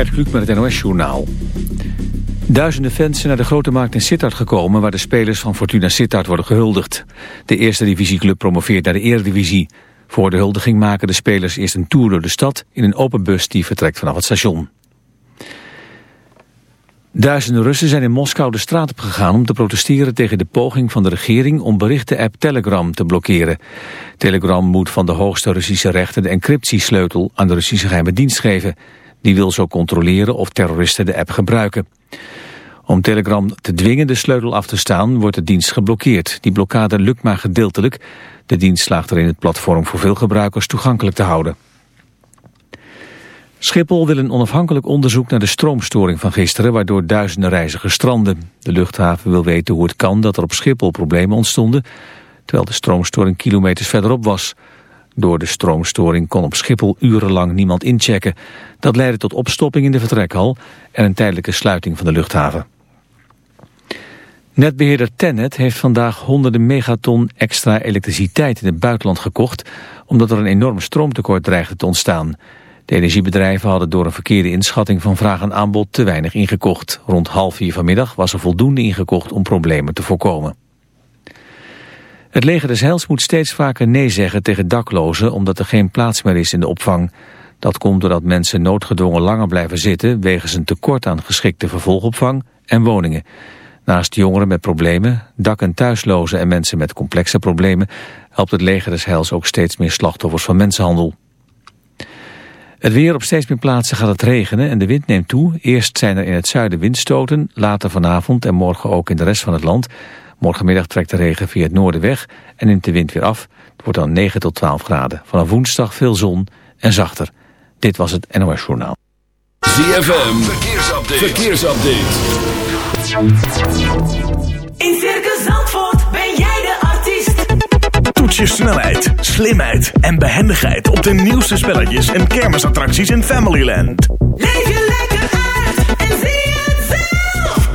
Gert Kluk met het NOS-journaal. Duizenden fans zijn naar de grote markt in Sittard gekomen... waar de spelers van Fortuna Sittard worden gehuldigd. De eerste divisieclub promoveert naar de eredivisie. Voor de huldiging maken de spelers eerst een tour door de stad... in een open bus die vertrekt vanaf het station. Duizenden Russen zijn in Moskou de straat op gegaan om te protesteren tegen de poging van de regering om berichten-app Telegram te blokkeren. Telegram moet van de hoogste Russische rechter de encryptiesleutel aan de Russische geheime dienst geven. Die wil zo controleren of terroristen de app gebruiken. Om Telegram te dwingen de sleutel af te staan wordt de dienst geblokkeerd. Die blokkade lukt maar gedeeltelijk. De dienst slaagt erin het platform voor veel gebruikers toegankelijk te houden. Schiphol wil een onafhankelijk onderzoek naar de stroomstoring van gisteren... waardoor duizenden reizigers stranden. De luchthaven wil weten hoe het kan dat er op Schiphol problemen ontstonden... terwijl de stroomstoring kilometers verderop was. Door de stroomstoring kon op Schiphol urenlang niemand inchecken. Dat leidde tot opstopping in de vertrekhal... en een tijdelijke sluiting van de luchthaven. Netbeheerder Tennet heeft vandaag honderden megaton extra elektriciteit in het buitenland gekocht... omdat er een enorm stroomtekort dreigde te ontstaan... De energiebedrijven hadden door een verkeerde inschatting van vraag en aanbod te weinig ingekocht. Rond half vier vanmiddag was er voldoende ingekocht om problemen te voorkomen. Het leger des Heils moet steeds vaker nee zeggen tegen daklozen omdat er geen plaats meer is in de opvang. Dat komt doordat mensen noodgedwongen langer blijven zitten wegens een tekort aan geschikte vervolgopvang en woningen. Naast jongeren met problemen, dak- en thuislozen en mensen met complexe problemen helpt het leger des Heils ook steeds meer slachtoffers van mensenhandel. Het weer op steeds meer plaatsen gaat het regenen en de wind neemt toe. Eerst zijn er in het zuiden windstoten, later vanavond en morgen ook in de rest van het land. Morgenmiddag trekt de regen via het noorden weg en neemt de wind weer af. Het wordt dan 9 tot 12 graden. Vanaf woensdag veel zon en zachter. Dit was het NOS Journaal. ZFM, verkeersupdate. verkeersupdate. In Circus Zandvoort ben jij de artiest. Toets je snelheid, slimheid en behendigheid op de nieuwste spelletjes en kermisattracties in Familyland. Leef je lekker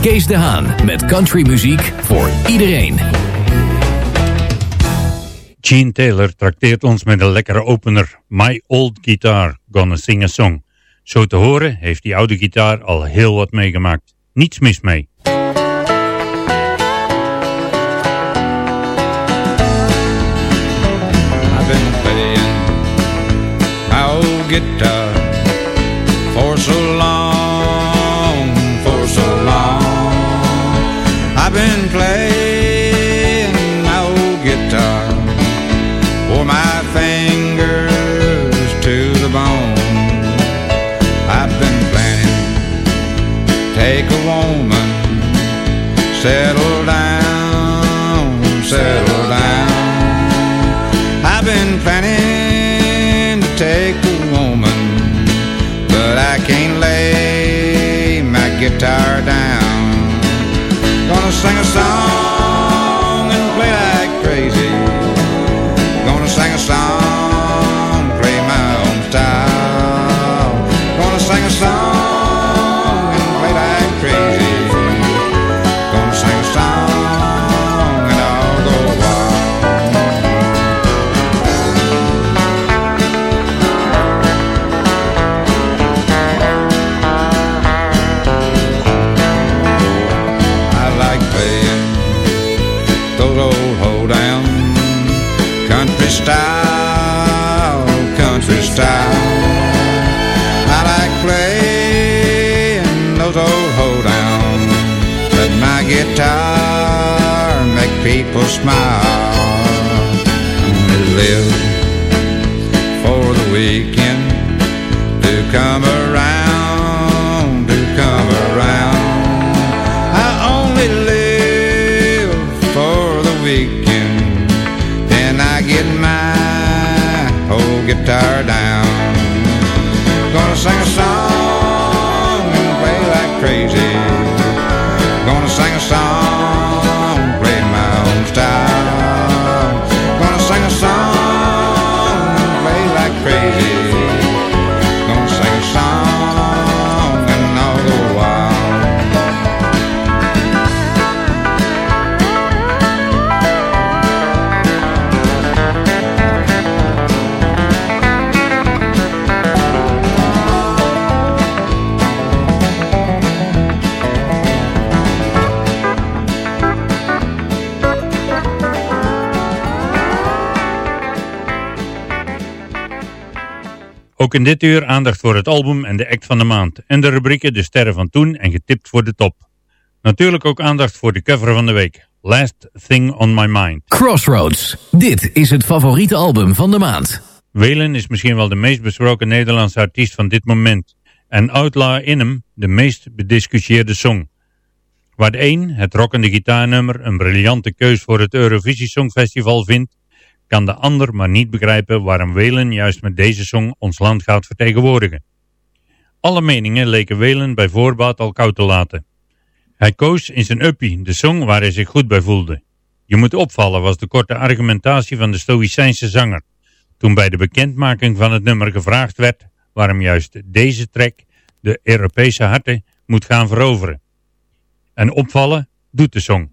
Kees de Haan met countrymuziek voor iedereen. Gene Taylor trakteert ons met een lekkere opener. My Old Guitar, Gonna Sing a Song. Zo te horen heeft die oude gitaar al heel wat meegemaakt. Niets mis mee. I've been playing my old guitar for so long, I've been playing my old guitar for my fingers to the bone. I've been planning take a woman, settle down, settle down. I've been planning to take a woman, but I can't lay my guitar sing a song push my Ook in dit uur aandacht voor het album en de act van de maand. En de rubrieken De Sterren van Toen en Getipt voor de Top. Natuurlijk ook aandacht voor de cover van de week. Last Thing on My Mind. Crossroads. Dit is het favoriete album van de maand. Welen is misschien wel de meest besproken Nederlandse artiest van dit moment. En Outlaw in hem de meest bediscussieerde song. Waar de een, het rockende gitaarnummer, een briljante keus voor het Eurovisie Songfestival vindt, kan de ander maar niet begrijpen waarom Welen juist met deze song ons land gaat vertegenwoordigen. Alle meningen leken Welen bij voorbaat al koud te laten. Hij koos in zijn uppie de song waar hij zich goed bij voelde. Je moet opvallen was de korte argumentatie van de Stoïcijnse zanger, toen bij de bekendmaking van het nummer gevraagd werd waarom juist deze track de Europese harten moet gaan veroveren. En opvallen doet de song.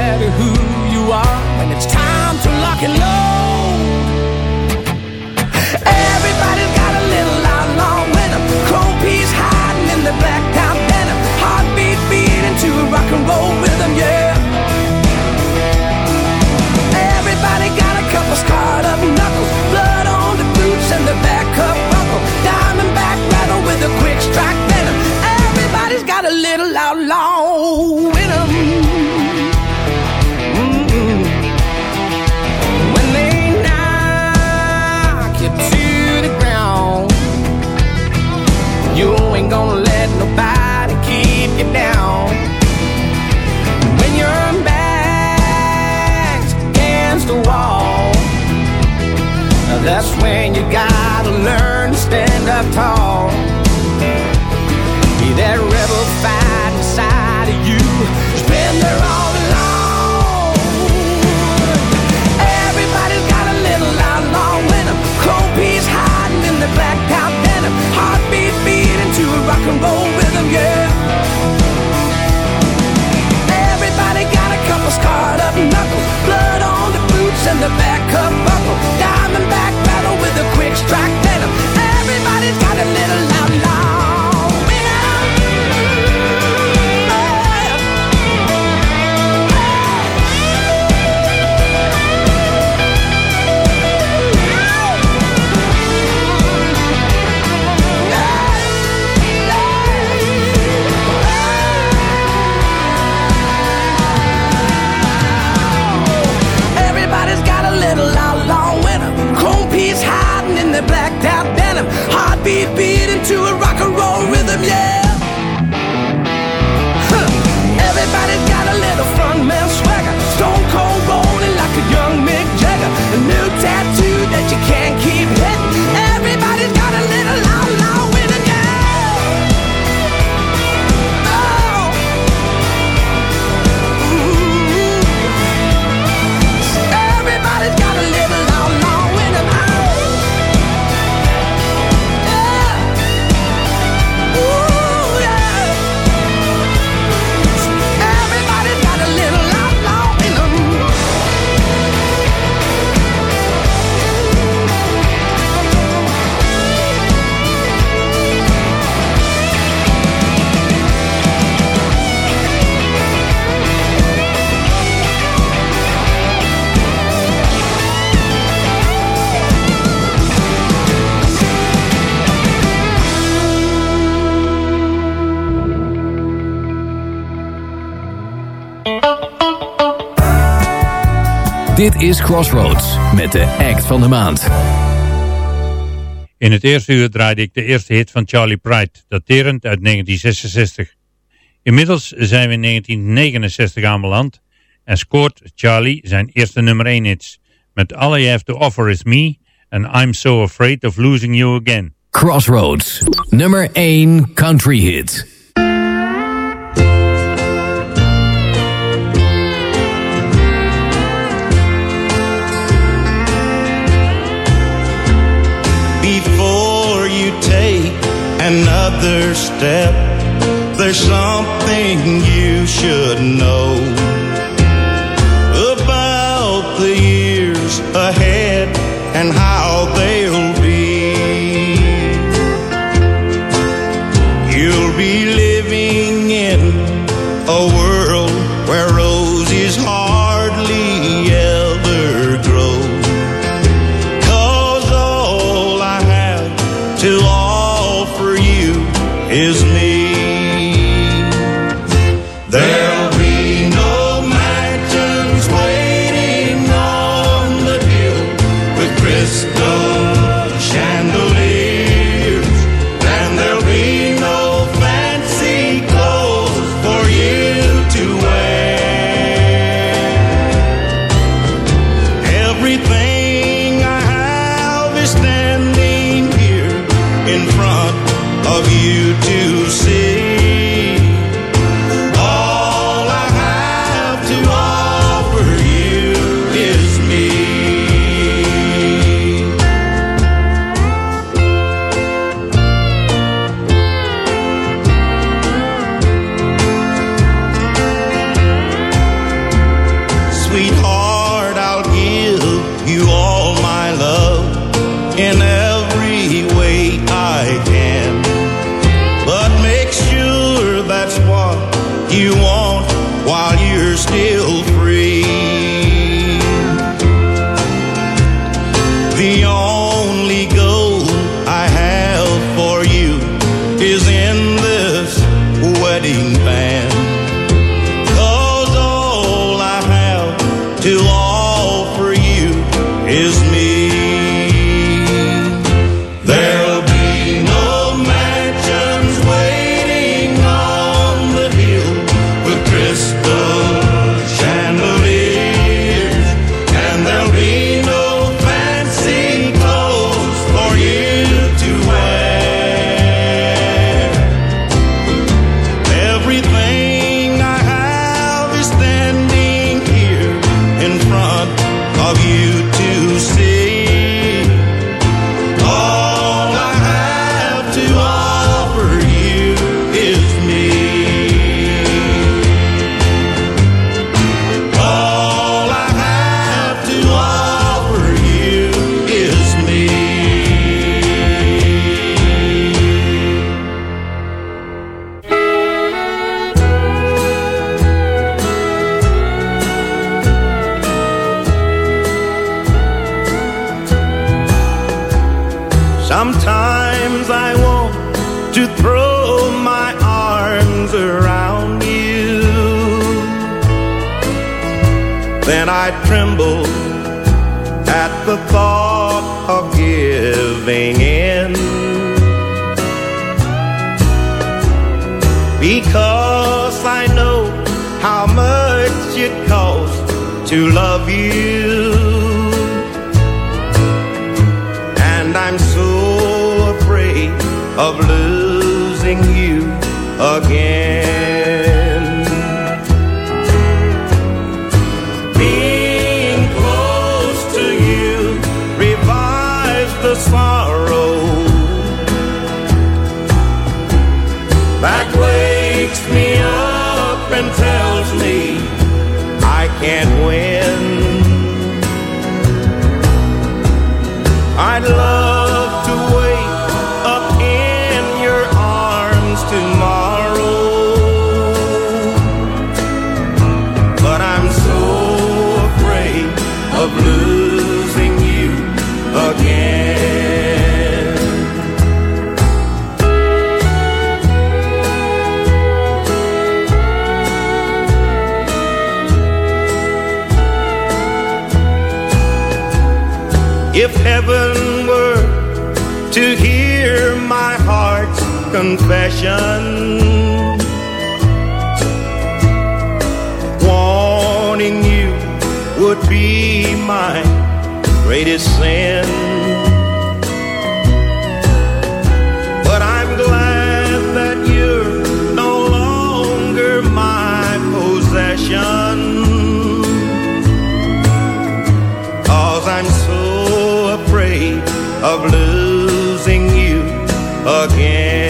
and the back is Crossroads met de act van de maand. In het eerste uur draaide ik de eerste hit van Charlie Pride, daterend uit 1966. Inmiddels zijn we in 1969 aanbeland en scoort Charlie zijn eerste nummer 1 hits. Met All I Have To Offer Is Me and I'm So Afraid Of Losing You Again. Crossroads, nummer 1 country hit. another step. There's something you should know about the years ahead and how because I know how much it costs to love you. And I'm so afraid of losing you again. and confession. Wanting you would be my greatest sin. But I'm glad that you're no longer my possession. Cause I'm so afraid of losing you again.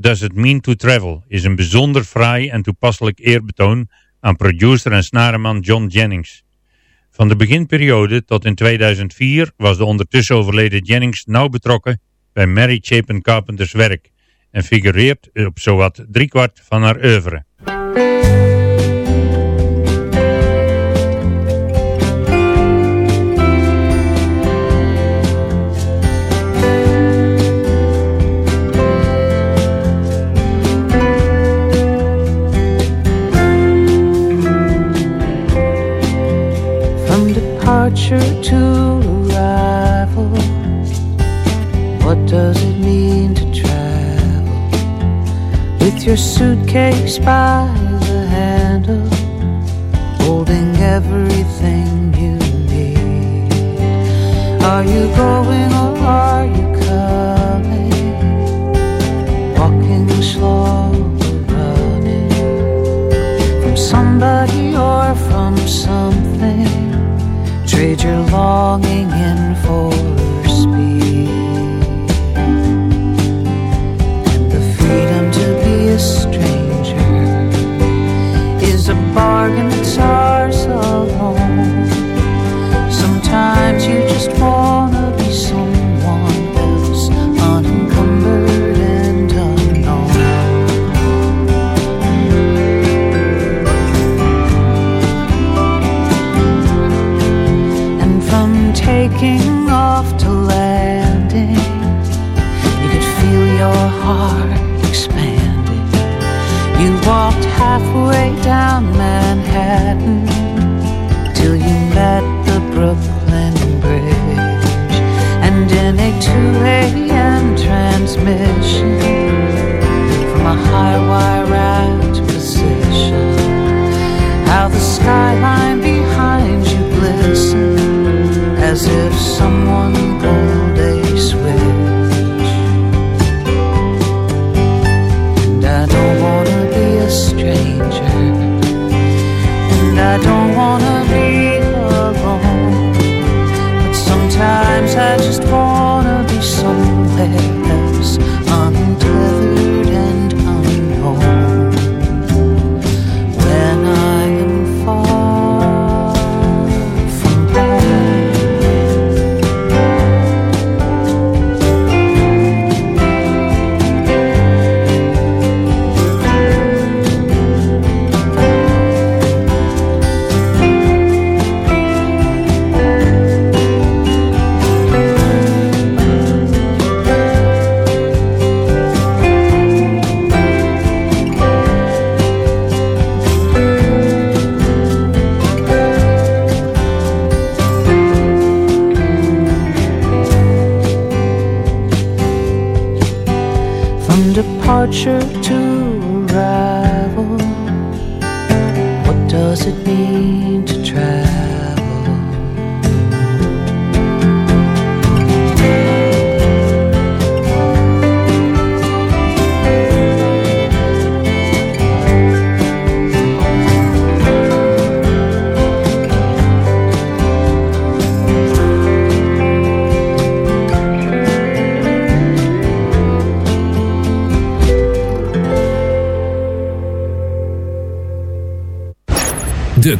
Does It Mean to Travel is een bijzonder fraai en toepasselijk eerbetoon aan producer en snarenman John Jennings. Van de beginperiode tot in 2004 was de ondertussen overleden Jennings nauw betrokken bij Mary Chapin Carpenters werk en figureert op zowat driekwart van haar oeuvre. to rival? What does it mean to travel with your suitcase by?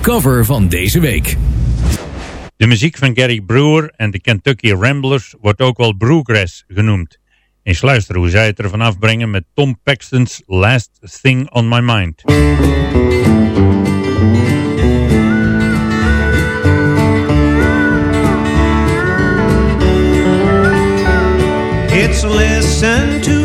cover van deze week. De muziek van Gary Brewer en de Kentucky Ramblers wordt ook wel Brewgrass genoemd. Eens luisteren hoe zij het ervan afbrengen met Tom Paxton's Last Thing on My Mind. It's listen to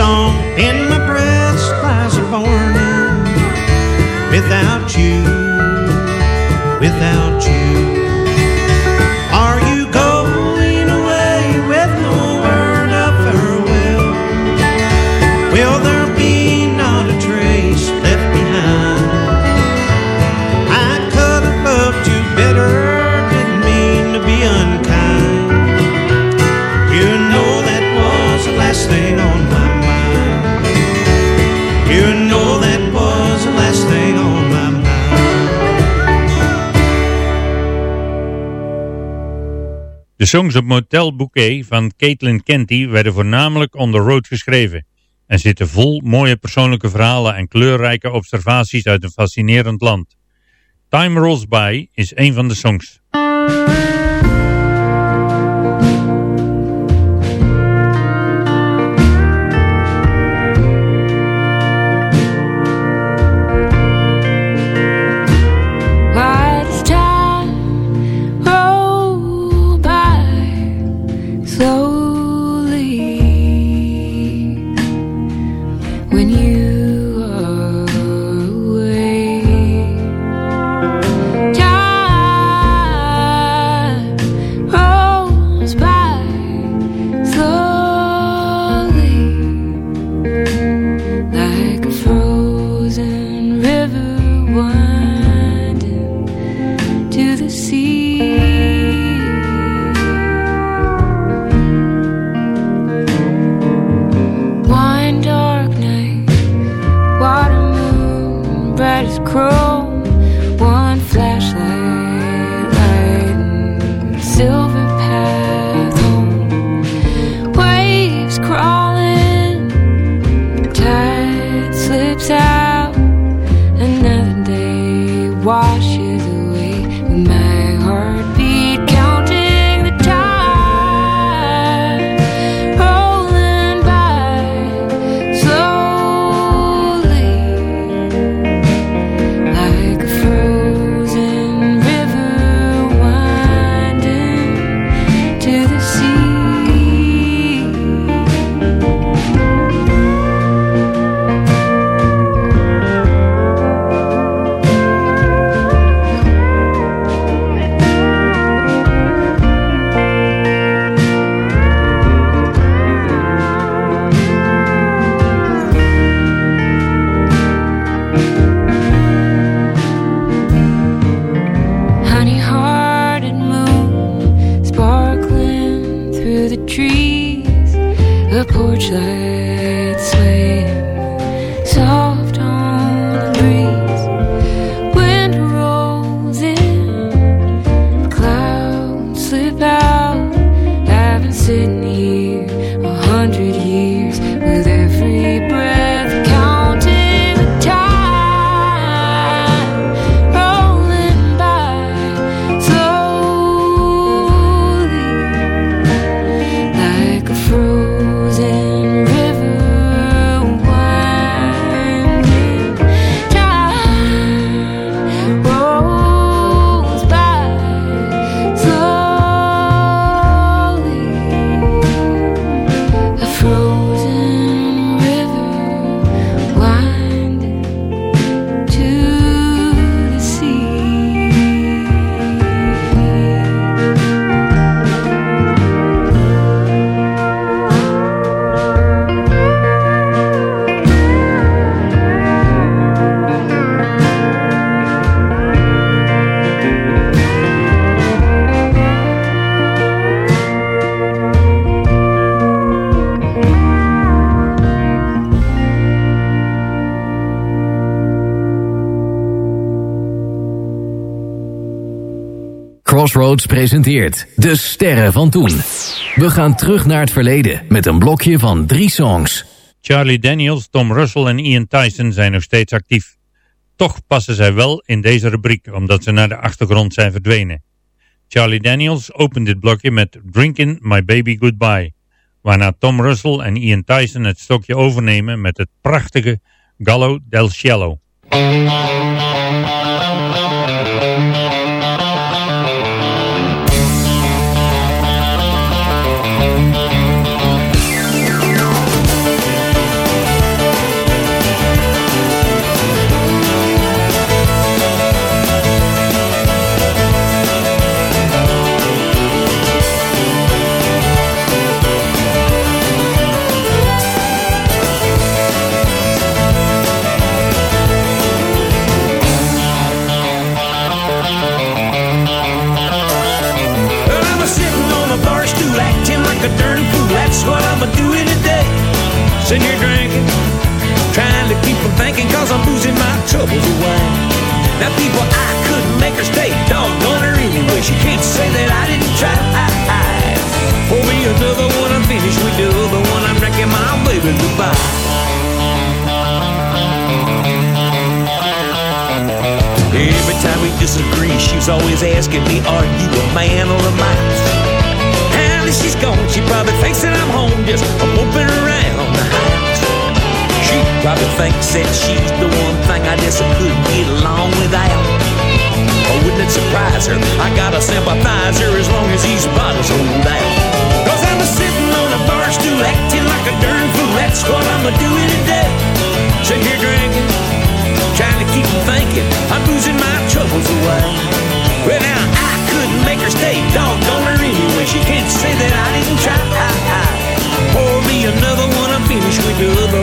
song in my De songs op Motel Bouquet van Caitlin Kenty werden voornamelijk on the road geschreven en zitten vol mooie persoonlijke verhalen en kleurrijke observaties uit een fascinerend land. Time Rolls By is een van de songs. night is cruel. Presenteert De Sterren van Toen. We gaan terug naar het verleden met een blokje van drie songs. Charlie Daniels, Tom Russell en Ian Tyson zijn nog steeds actief. Toch passen zij wel in deze rubriek, omdat ze naar de achtergrond zijn verdwenen. Charlie Daniels opent dit blokje met Drinking My Baby Goodbye, waarna Tom Russell en Ian Tyson het stokje overnemen met het prachtige Gallo del Cielo. Cause I'm losing my troubles away. Now, people, I couldn't make her stay. Doggone her anyway. She can't say that I didn't try. Pour me another one, I'm finished with the other one. I'm wrecking my baby goodbye. Every time we disagree, she's always asking me, Are you a man or a mouse? Now that she's gone, she probably thinks that I'm home just moping around probably thinks that she's the one thing I just couldn't get along without. Oh, wouldn't it surprise her? I gotta sympathize her as long as these bottles hold out. Cause I'm a sitting on a bar stool acting like a darn fool. That's what I'm a doing today. Sitting here drinking trying to keep from thinking I'm losing my troubles away. Well, now I couldn't make her stay, doggone her anyway. She can't say that I didn't try. Pour me another one, I'm finished with the other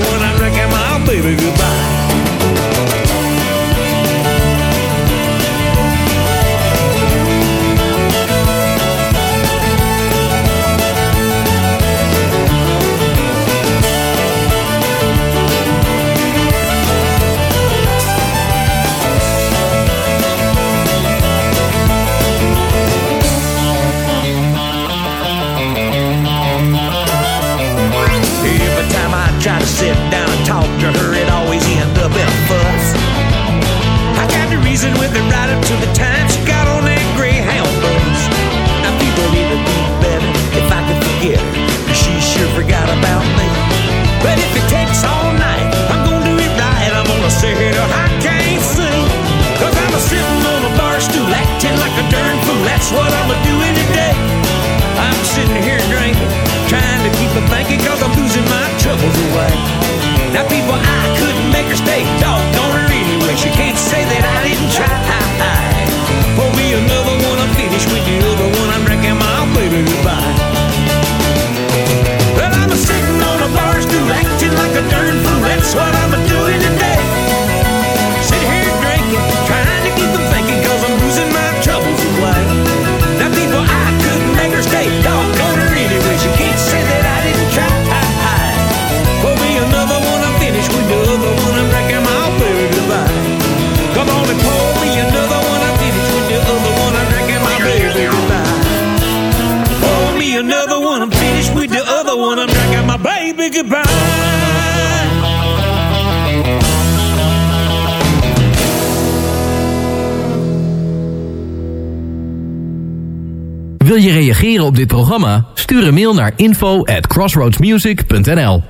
op dit programma? Stuur een mail naar info at crossroadsmusic.nl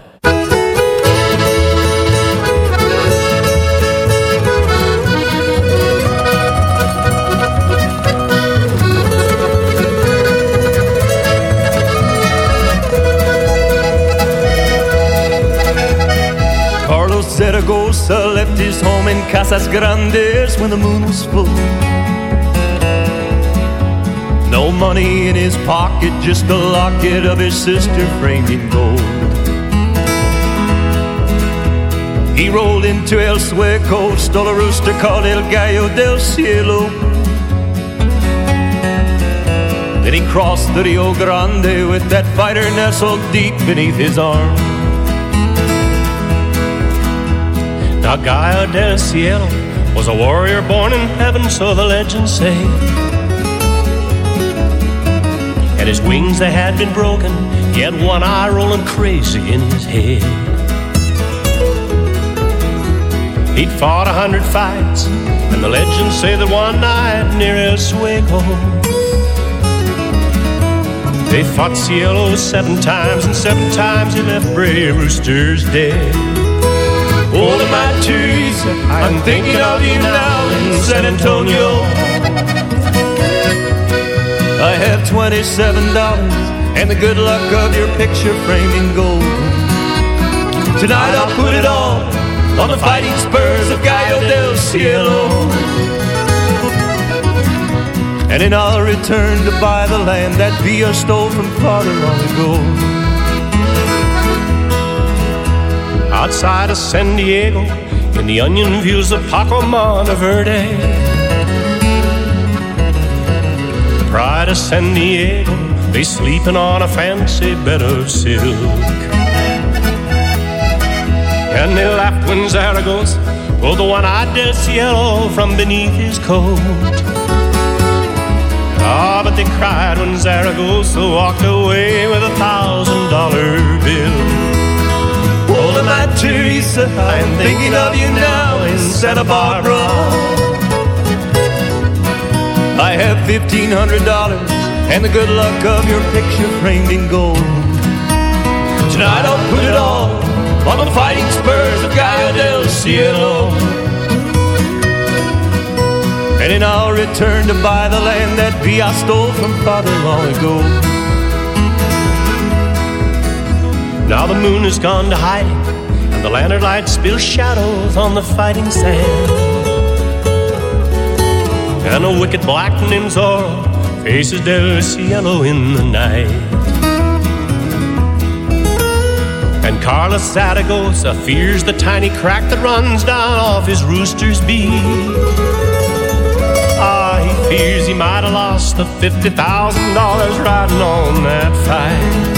Carlos Zaragoza left his home in Casas Grandes when the moon was full. No money in his pocket, just the locket of his sister framed in gold. He rolled into El Sueco, stole a rooster called El Gallo del Cielo. Then he crossed the Rio Grande with that fighter nestled deep beneath his arm. Now Gallo del Cielo was a warrior born in heaven, so the legends say. And his wings they had been broken. He had one eye rolling crazy in his head. He'd fought a hundred fights, and the legends say that one night near El Sueco, they fought Cielo seven times, and seven times he left brave roosters dead. Oh, my I'm thinking of you now in San Antonio. Have $27 and the good luck of your picture framed in gold. Tonight I'll put it all on the fighting spurs of Gallo del Cielo. And then I'll return to buy the land that Villa stole from father long ago. Outside of San Diego, in the onion fields of Paco Monteverde. Pride of San Diego, they sleeping on a fancy bed of silk. And they laughed when Zaragoza pulled the one-eyed del cielo from beneath his coat. Ah, but they cried when Zaragoza walked away with a thousand dollar bill. Oh, my Teresa, I'm thinking of you now in Santa Barbara. I have fifteen hundred dollars and the good luck of your picture framed in gold. Tonight I'll put it all on the fighting spurs of Gallo del Cielo. And then I'll return to buy the land that Villa stole from father long ago. Now the moon has gone to hiding, and the lantern light spills shadows on the fighting sand. And a wicked black named Zorro faces del cielo in the night. And Carlos Zaragoza fears the tiny crack that runs down off his rooster's beak. Ah, he fears he might have lost the $50,000 riding on that fight.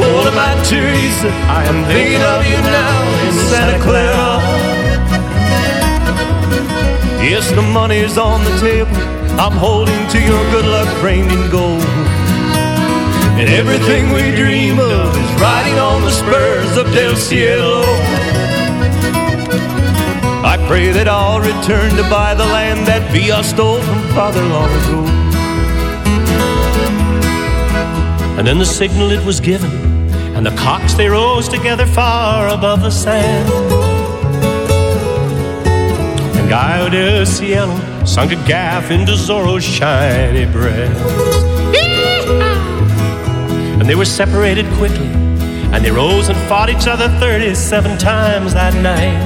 Oh, my Teresa, I am thinking of you now in Santa Clara. Yes, the money's on the table. I'm holding to your good luck framed in gold. And everything we dream of is riding on the spurs of Del Cielo. I pray that I'll return to buy the land that Villa stole from father long ago. And then the signal it was given, and the cocks they rose together far above the sand. And Gallo del Cielo sunk a gaff into Zorro's shiny breast. And they were separated quickly, and they rose and fought each other 37 times that night.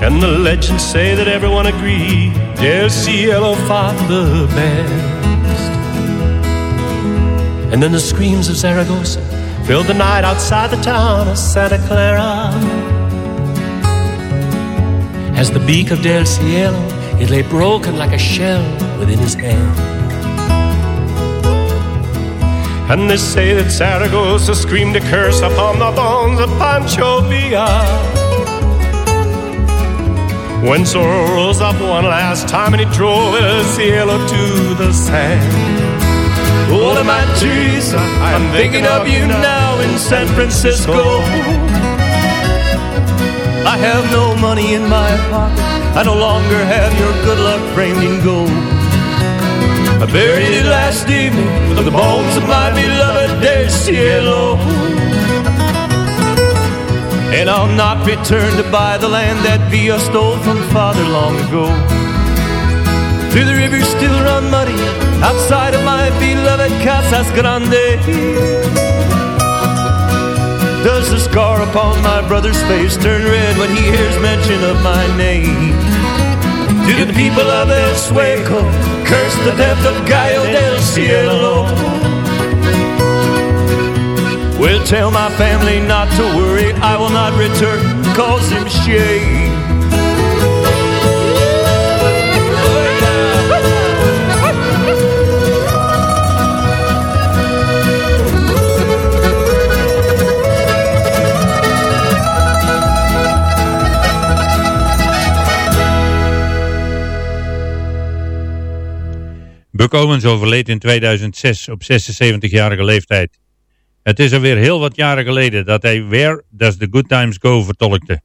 And the legends say that everyone agreed Del Cielo fought the best. And then the screams of Zaragoza filled the night outside the town of Santa Clara. As the beak of Del Cielo, it lay broken like a shell within his hand. And they say that Zaragoza screamed a curse upon the bones of Pancho Villa. When Zorro rose up one last time and he drove El Cielo to the sand. Oh, my Teresa, I'm thinking of you now in San Francisco. I have no money in my pocket. I no longer have your good luck framed in gold. I buried it last evening with the bones of my beloved Del Cielo. And I'll not return to buy the land that Villa stole from father long ago. Through the rivers still run muddy outside of my beloved Casas Grande. The scar upon my brother's face turn red when he hears mention of my name? Do the people of El Sueco curse the death of Gallo del Cielo? Well, tell my family not to worry, I will not return, cause him shame. Buck Owens overleed in 2006 op 76-jarige leeftijd. Het is alweer heel wat jaren geleden dat hij Where Does the Good Times Go vertolkte.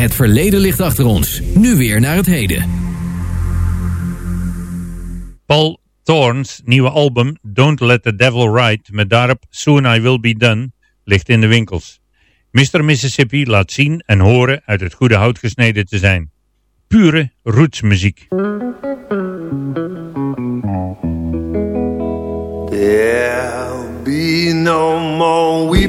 Het verleden ligt achter ons. Nu weer naar het heden. Paul Thorns nieuwe album Don't Let the Devil Ride met daarop Soon I Will Be Done ligt in de winkels. Mr. Mississippi laat zien en horen uit het goede hout gesneden te zijn. Pure rootsmuziek. There'll be no more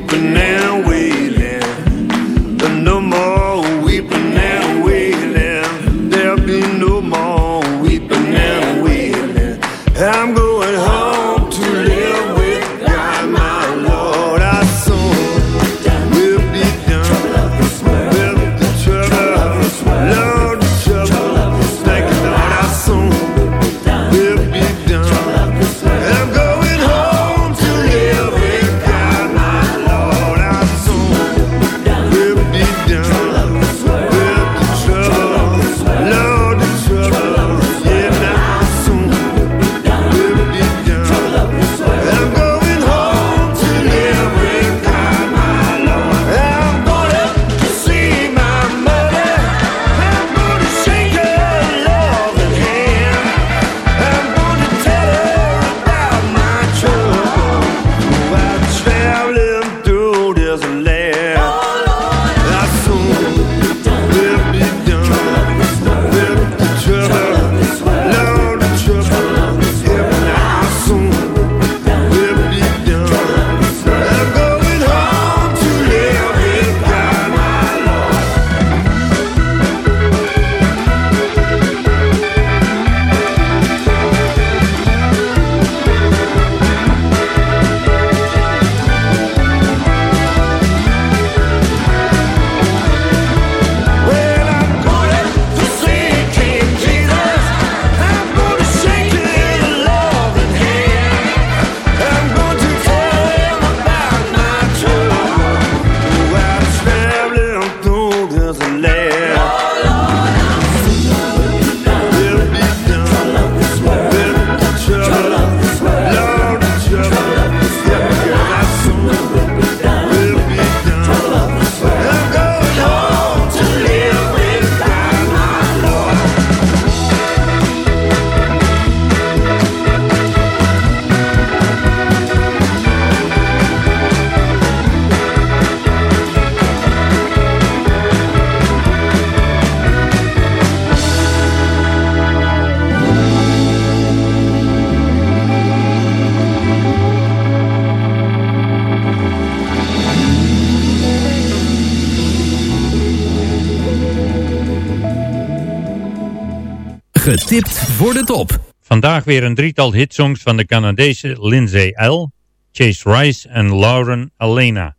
voor top. Vandaag weer een drietal hitsongs van de Canadese Lindsay L., Chase Rice en Lauren Elena.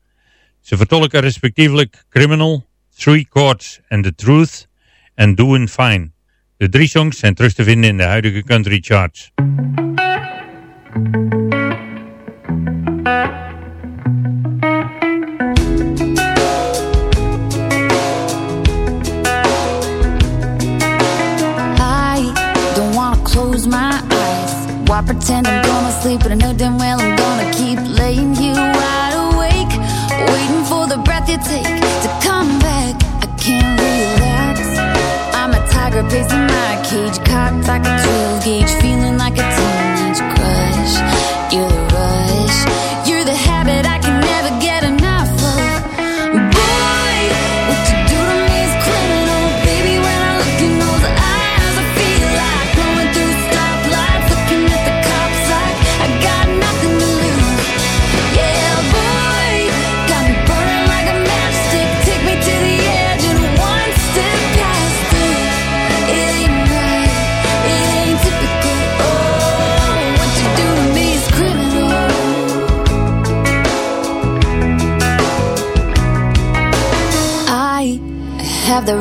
Ze vertolken respectievelijk Criminal, Three Chords and the Truth en Doing Fine. De drie songs zijn terug te vinden in de huidige country charts. Why pretend I'm gonna sleep, but I know damn well I'm gonna keep laying you wide awake, waiting for the breath you take to come back. I can't relax. I'm a tiger pacing my cage, cocked like a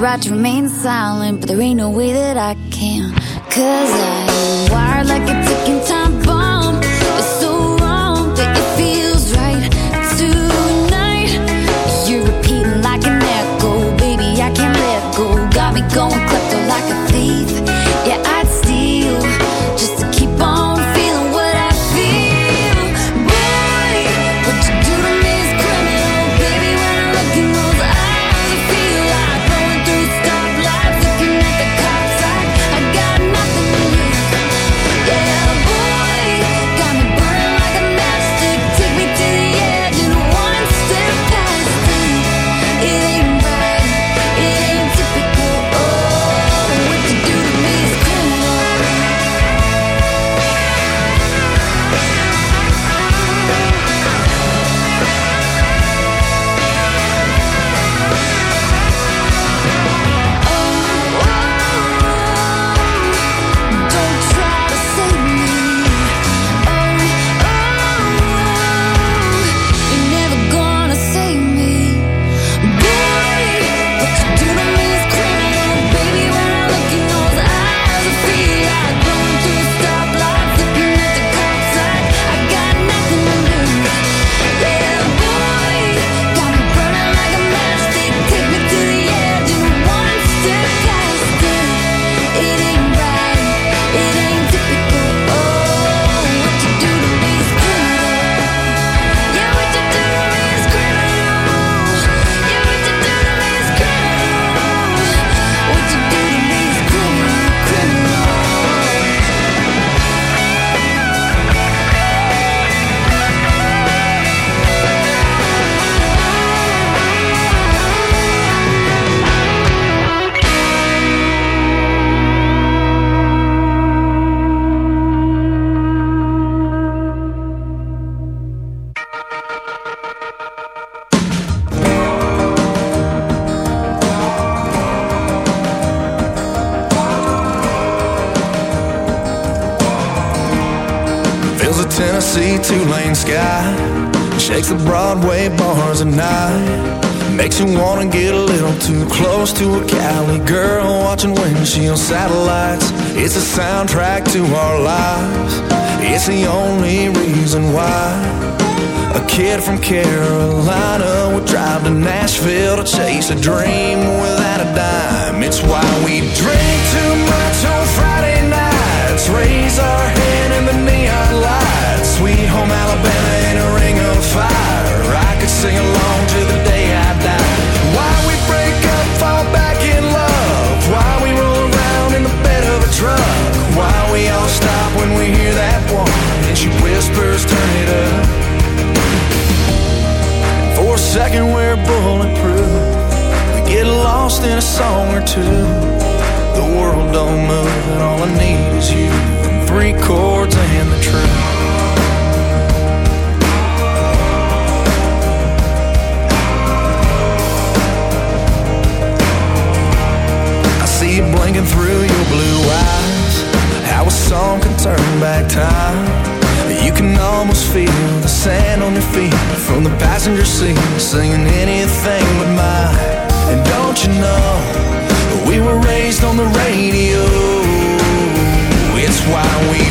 right to remain silent, but there ain't no way that I can. Cause I'm wired like a ticking time Windshield satellites. It's a soundtrack to our lives. It's the only reason why A kid from Carolina would drive to Nashville To chase a dream without a dime. It's why we drink too much on Friday nights. Raise our hand in the neon lights. Sweet home Alabama in a ring of fire. I could sing along second we're bulletproof. We get lost in a song or two. The world don't move, and all I need is you. Three chords and the truth. I see you blinking through your blue eyes. How a song can turn back time. You can almost feel the sand on your feet from the passenger seat, singing anything but my. And don't you know, we were raised on the radio. It's why we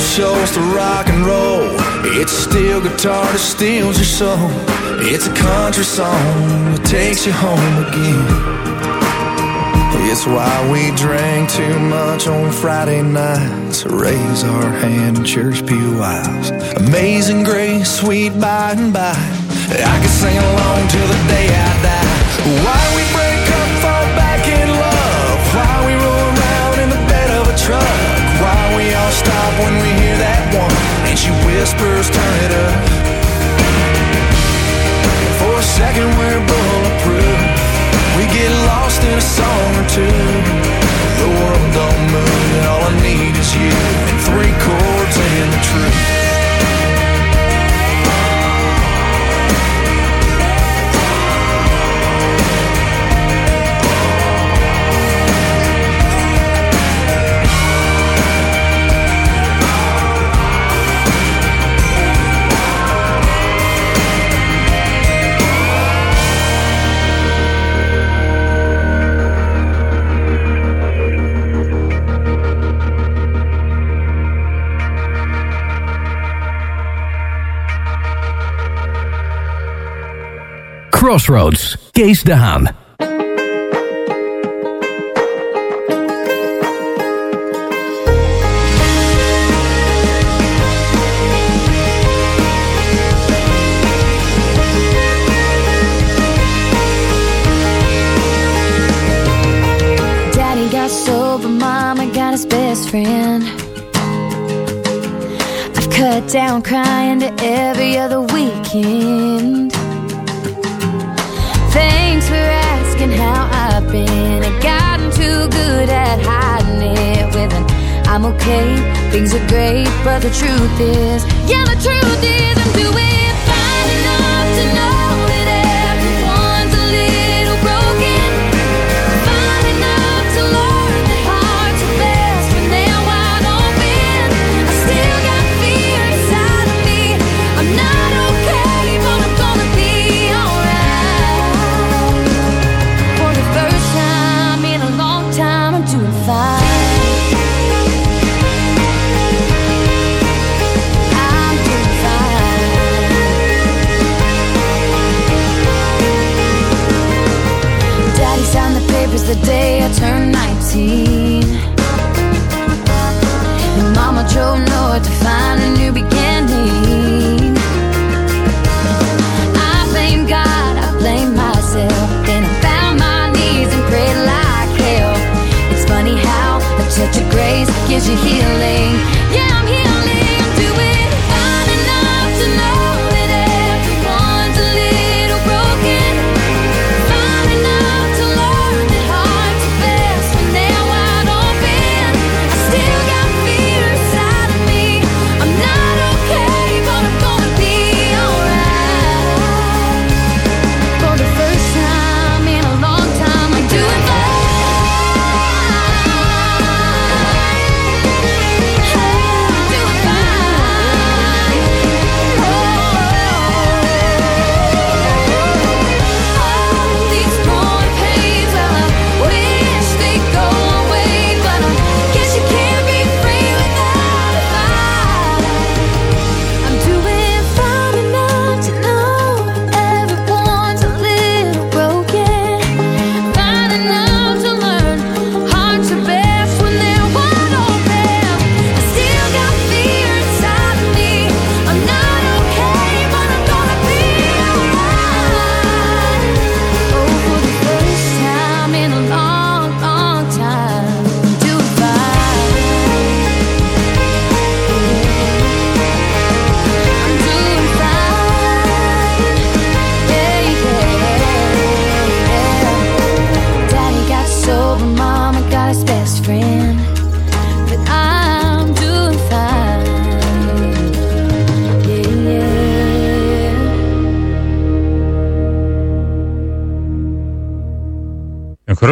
Muscle shows to rock and roll. It's steel guitar that steals your soul. It's a country song that takes you home again. It's why we drink too much on Friday nights. Raise our hand in church pew aisles. Amazing grace, sweet by and by. I could sing along till the day I die. Why we break whispers, turn it up. For a second we're bulletproof. We get lost in a song or two. The world don't move, and all I need is you. And three chords and the truth. Crossroads, Kees de Haan. Daddy got sober, mama got his best friend. I've cut down crying to every other weekend. How I've been. I've gotten too good at hiding it with an I'm okay, things are great, but the truth is, yeah, the truth is, I'm doing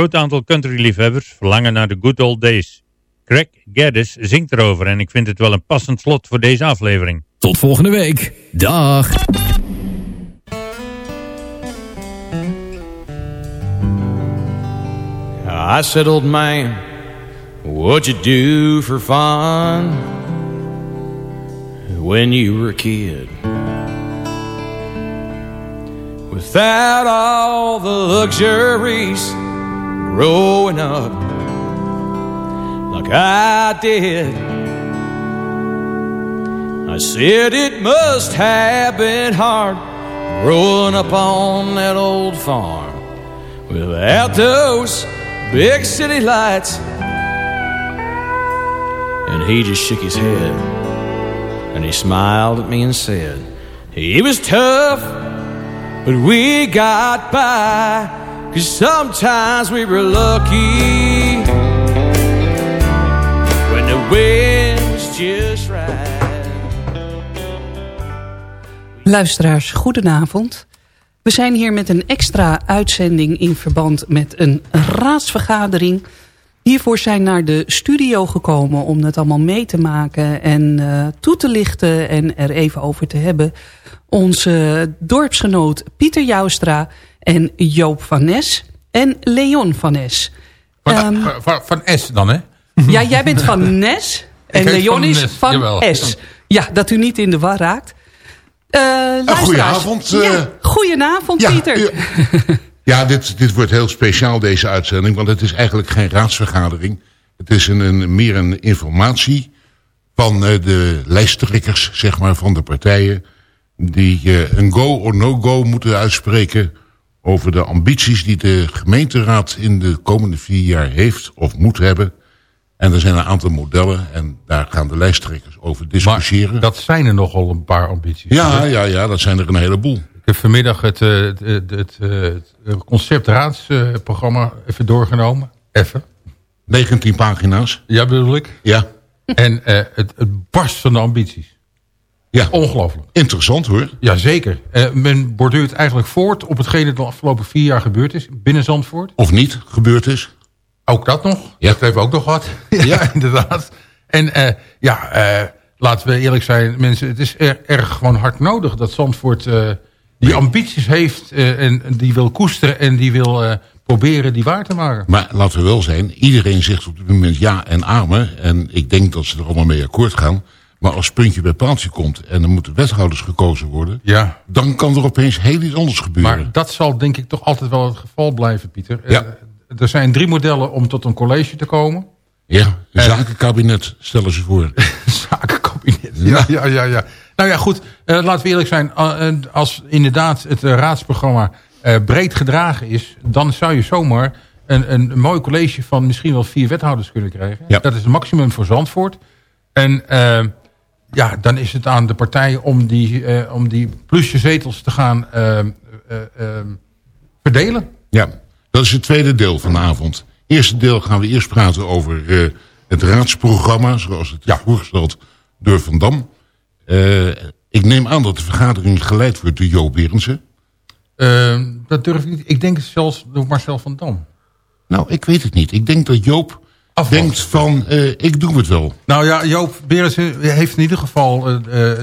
groot aantal countryliefhebbers verlangen naar de good old days. Craig Gaddis zingt erover en ik vind het wel een passend slot voor deze aflevering. Tot volgende week. Dag. I said, old man, what'd you do for fun when you were a kid? Without all the luxuries growing up like I did. I said it must have been hard growing up on that old farm without those big city lights. And he just shook his head and he smiled at me and said, He was tough, but we got by. Sometimes we were lucky when the wind was just right. Luisteraars, goedenavond. We zijn hier met een extra uitzending in verband met een raadsvergadering. Hiervoor zijn naar de studio gekomen om het allemaal mee te maken en eh, toe te lichten en er even over te hebben. Onze dorpsgenoot Pieter Joustra en Joop van Nes en Leon van Nes. Van, Ehm, van, van S dan, hè? ja, jij bent van Nes en Leon van is Nes, van. S. Ja, dat u niet in de war raakt. Luisteraars. goedenavond. Ja, goedenavond, Ja, Pieter. Ja, dit, dit wordt heel speciaal, deze uitzending. Want het is eigenlijk geen raadsvergadering. Het is een, een, meer een informatie van eh, de lijsttrekkers zeg maar, van de partijen... die een go or no-go moeten uitspreken... over de ambities die de gemeenteraad in de komende vier jaar heeft of moet hebben. En er zijn een aantal modellen en daar gaan de lijsttrekkers over discussiëren. Dat zijn er nogal een paar ambities. Ja, ja, ja, dat zijn er een heleboel. Ik heb vanmiddag het, eh, het, het, het, eh, het conceptraadsprogramma even doorgenomen. Even. 19 pagina's. Ja, bedoel ik. Ja. En eh, het, het barst van de ambities. Ja. Ongelooflijk. Interessant hoor. Jazeker. Uh, men borduurt eigenlijk voort op hetgeen er de afgelopen vier jaar gebeurd is binnen Zandvoort. Of niet gebeurd is. Ook dat nog. Ja. Dat hebben we ook nog gehad. ja, inderdaad. En eh, ja, eh, laten we eerlijk zijn, mensen. Het is er, erg gewoon hard nodig dat Zandvoort die ambities heeft en die wil koesteren en die wil proberen die waar te maken. Maar laten we wel zijn, iedereen zegt op dit moment ja en amen. En ik denk dat ze er allemaal mee akkoord gaan. Maar als puntje bij paaltje komt en er moeten wethouders gekozen worden... Ja. dan kan er opeens heel iets anders gebeuren. Maar dat zal denk ik toch altijd wel het geval blijven, Pieter. Ja. Eh, er zijn drie modellen om tot een college te komen. Ja, een zakenkabinet, stellen ze voor. zakenkabinet. Ja, ja, ja, ja. Nou ja, goed. eh, laten we eerlijk zijn. eh, als inderdaad het raadsprogramma breed gedragen is... dan zou je zomaar een, een, een mooi college van misschien wel vier wethouders kunnen krijgen. Ja. Dat is het maximum voor Zandvoort. En ja, dan is het aan de partijen om die, eh, om die plusje zetels te gaan eh, eh, verdelen. Ja, dat is het tweede deel van de avond. Eerste deel gaan we eerst praten over het raadsprogramma... zoals het is voorgesteld door Van Dam. Ik neem aan dat de vergadering geleid wordt door Jo Berendsen. Eh, dat durf ik niet. Ik denk zelfs door Marcel van Dam. Nou, ik weet het niet. Ik denk dat Joop denkt van, eh, ik doe het wel. Nou ja, Joop Berensen heeft in ieder geval eh, eh,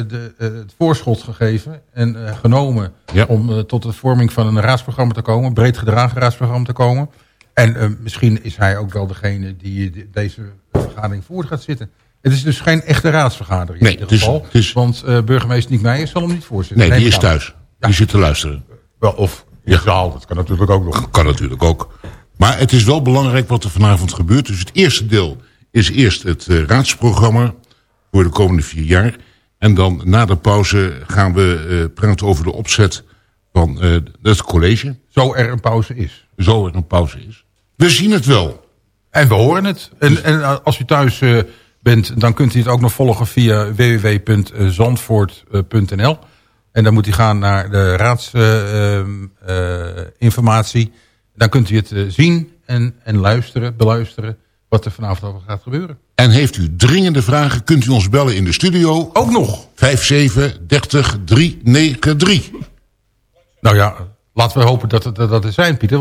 de, eh, het voorschot gegeven en eh, genomen om tot de vorming van een raadsprogramma te komen, een breed gedragen raadsprogramma te komen. En eh, misschien is hij ook wel degene die de- deze vergadering voort gaat zitten. Het is dus geen echte raadsvergadering Nee, in ieder het is- geval. het is- want eh, burgemeester Niek Meijer zal hem niet voorzitten. Nee, die is thuis. Die zit te luisteren. Wel, of in de zaal, dat kan natuurlijk ook nog. Kan natuurlijk ook. Maar het is wel belangrijk wat er vanavond gebeurt. Dus het eerste deel is eerst het eh, raadsprogramma voor de komende vier jaar. En dan na de pauze gaan we eh, praten over de opzet van eh, het college. Zo er een pauze is. Zo er een pauze is. We zien het wel. En we horen het. En, en als u thuis bent, dan kunt u het ook nog volgen via www.zandvoort.nl. En dan moet u gaan naar de raadsinformatie. Dan kunt u het eh, zien en, en luisteren, beluisteren wat er vanavond over gaat gebeuren. En heeft u dringende vragen, kunt u ons bellen in de studio. Ook nog. 57 30 393. Nou ja, laten we hopen dat het, dat het er zijn, Pieter.